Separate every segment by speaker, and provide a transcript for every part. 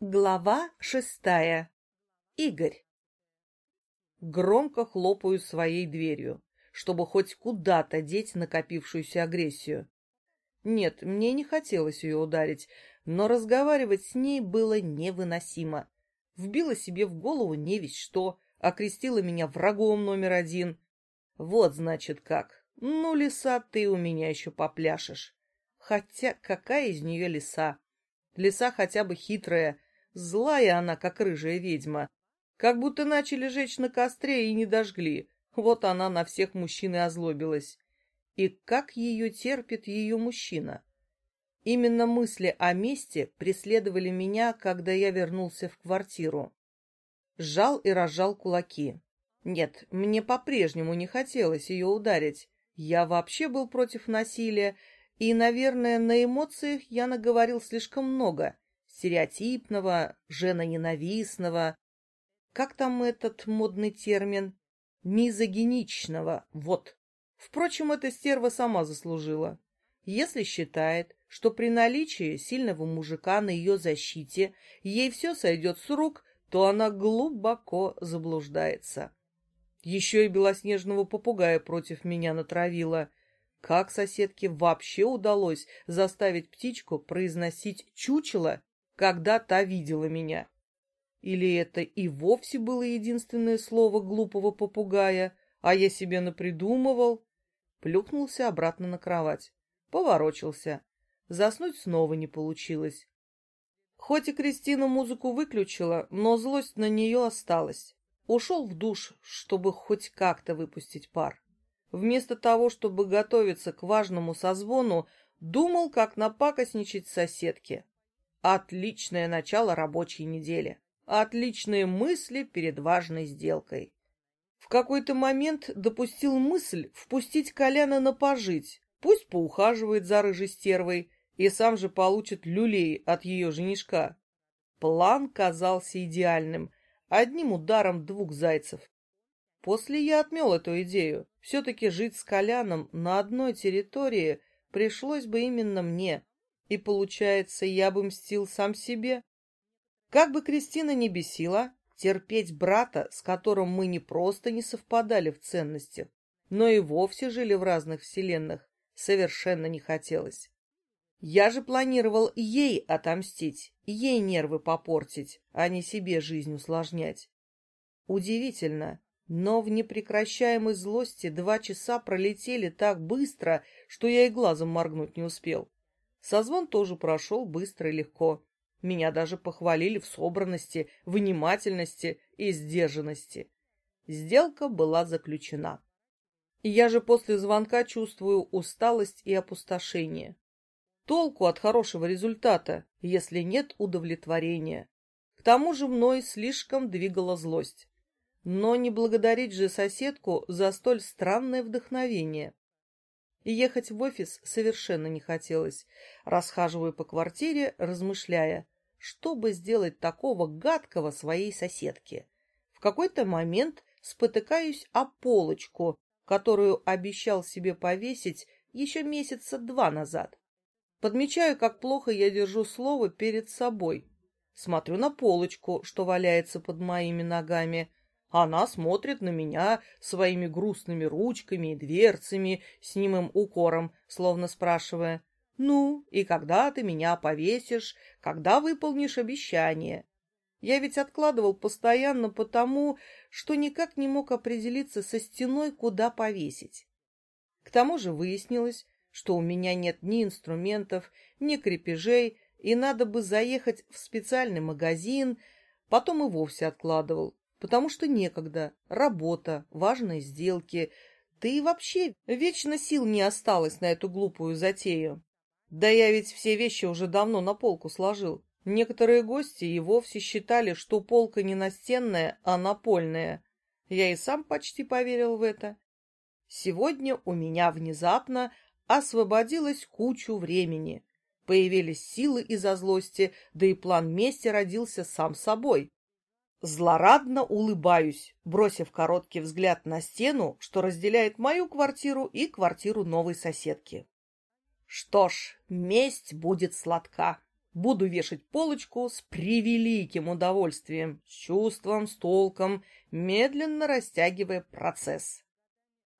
Speaker 1: Глава шестая. Игорь. Громко хлопаю своей дверью, чтобы хоть куда-то деть накопившуюся агрессию. Нет, мне не хотелось ее ударить, но разговаривать с ней было невыносимо. Вбила себе в голову не весь что, окрестила меня врагом номер один. Вот, значит, как. Ну, лиса, ты у меня еще попляшешь. Хотя какая из нее лиса? Лиса хотя бы хитрая, Злая она, как рыжая ведьма. Как будто начали жечь на костре и не дожгли. Вот она на всех мужчин и озлобилась. И как ее терпит ее мужчина? Именно мысли о месте преследовали меня, когда я вернулся в квартиру. Сжал и разжал кулаки. Нет, мне по-прежнему не хотелось ее ударить. Я вообще был против насилия, и, наверное, на эмоциях я наговорил слишком много — стереотипного, женоненавистного, как там этот модный термин, мизогиничного, вот. Впрочем, эта стерва сама заслужила. Если считает, что при наличии сильного мужика на ее защите ей все сойдет с рук, то она глубоко заблуждается. Еще и белоснежного попугая против меня натравила. Как соседке вообще удалось заставить птичку произносить чучело когда та видела меня. Или это и вовсе было единственное слово глупого попугая, а я себе напридумывал? Плюхнулся обратно на кровать. Поворочился. Заснуть снова не получилось. Хоть и Кристина музыку выключила, но злость на нее осталась. Ушел в душ, чтобы хоть как-то выпустить пар. Вместо того, чтобы готовиться к важному созвону, думал, как напакостничать соседке. Отличное начало рабочей недели. Отличные мысли перед важной сделкой. В какой-то момент допустил мысль впустить Коляна на пожить. Пусть поухаживает за рыжей стервой и сам же получит люлей от ее женишка. План казался идеальным, одним ударом двух зайцев. После я отмел эту идею. Все-таки жить с Коляном на одной территории пришлось бы именно мне, и, получается, я бы мстил сам себе. Как бы Кристина не бесила, терпеть брата, с которым мы не просто не совпадали в ценностях, но и вовсе жили в разных вселенных, совершенно не хотелось. Я же планировал ей отомстить, ей нервы попортить, а не себе жизнь усложнять. Удивительно, но в непрекращаемой злости два часа пролетели так быстро, что я и глазом моргнуть не успел. Созвон тоже прошел быстро и легко. Меня даже похвалили в собранности, внимательности и сдержанности. Сделка была заключена. И я же после звонка чувствую усталость и опустошение. Толку от хорошего результата, если нет удовлетворения. К тому же мной слишком двигала злость. Но не благодарить же соседку за столь странное вдохновение и ехать в офис совершенно не хотелось. Расхаживаю по квартире, размышляя, что бы сделать такого гадкого своей соседке. В какой-то момент спотыкаюсь о полочку, которую обещал себе повесить еще месяца два назад. Подмечаю, как плохо я держу слово перед собой. Смотрю на полочку, что валяется под моими ногами, она смотрит на меня своими грустными ручками и дверцами с немым укором, словно спрашивая, «Ну, и когда ты меня повесишь, когда выполнишь обещание?» Я ведь откладывал постоянно потому, что никак не мог определиться со стеной, куда повесить. К тому же выяснилось, что у меня нет ни инструментов, ни крепежей, и надо бы заехать в специальный магазин, потом и вовсе откладывал потому что некогда, работа, важные сделки, да и вообще вечно сил не осталось на эту глупую затею. Да я ведь все вещи уже давно на полку сложил. Некоторые гости и вовсе считали, что полка не настенная, а напольная. Я и сам почти поверил в это. Сегодня у меня внезапно освободилось кучу времени. Появились силы из-за злости, да и план мести родился сам собой. Злорадно улыбаюсь, бросив короткий взгляд на стену, что разделяет мою квартиру и квартиру новой соседки. Что ж, месть будет сладка. Буду вешать полочку с превеликим удовольствием, с чувством, с толком, медленно растягивая процесс.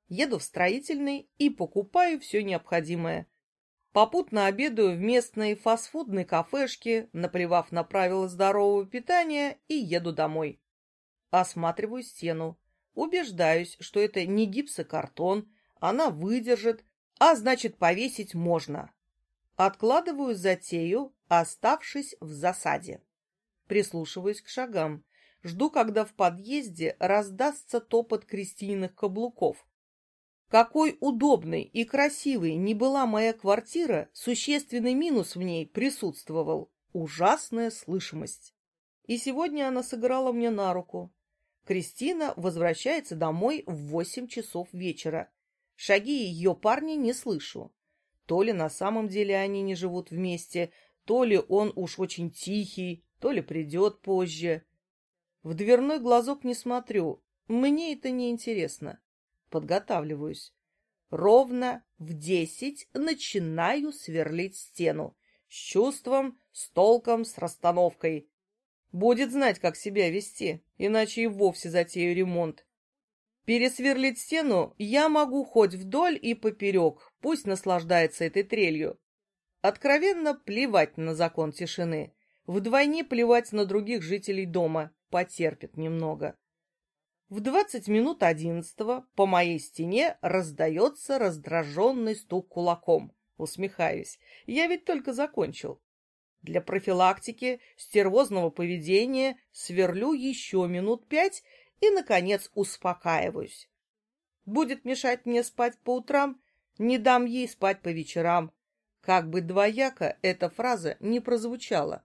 Speaker 1: Еду в строительный и покупаю все необходимое. Попутно обедаю в местной фастфудной кафешке, наплевав на правила здорового питания, и еду домой. Осматриваю стену. Убеждаюсь, что это не гипсокартон, она выдержит, а значит повесить можно. Откладываю затею, оставшись в засаде. Прислушиваюсь к шагам. Жду, когда в подъезде раздастся топот крестийных каблуков. Какой удобной и красивой не была моя квартира, существенный минус в ней присутствовал — ужасная слышимость. И сегодня она сыграла мне на руку. Кристина возвращается домой в восемь часов вечера. Шаги ее парня не слышу. То ли на самом деле они не живут вместе, то ли он уж очень тихий, то ли придет позже. В дверной глазок не смотрю, мне это не интересно. Подготавливаюсь. Ровно в десять начинаю сверлить стену. С чувством, с толком, с расстановкой. Будет знать, как себя вести, иначе и вовсе затею ремонт. Пересверлить стену я могу хоть вдоль и поперек, пусть наслаждается этой трелью. Откровенно плевать на закон тишины. Вдвойне плевать на других жителей дома. Потерпит немного. В двадцать минут одиннадцатого по моей стене раздается раздраженный стук кулаком. Усмехаюсь. Я ведь только закончил. Для профилактики стервозного поведения сверлю еще минут пять и, наконец, успокаиваюсь. Будет мешать мне спать по утрам, не дам ей спать по вечерам. Как бы двояко эта фраза не прозвучала.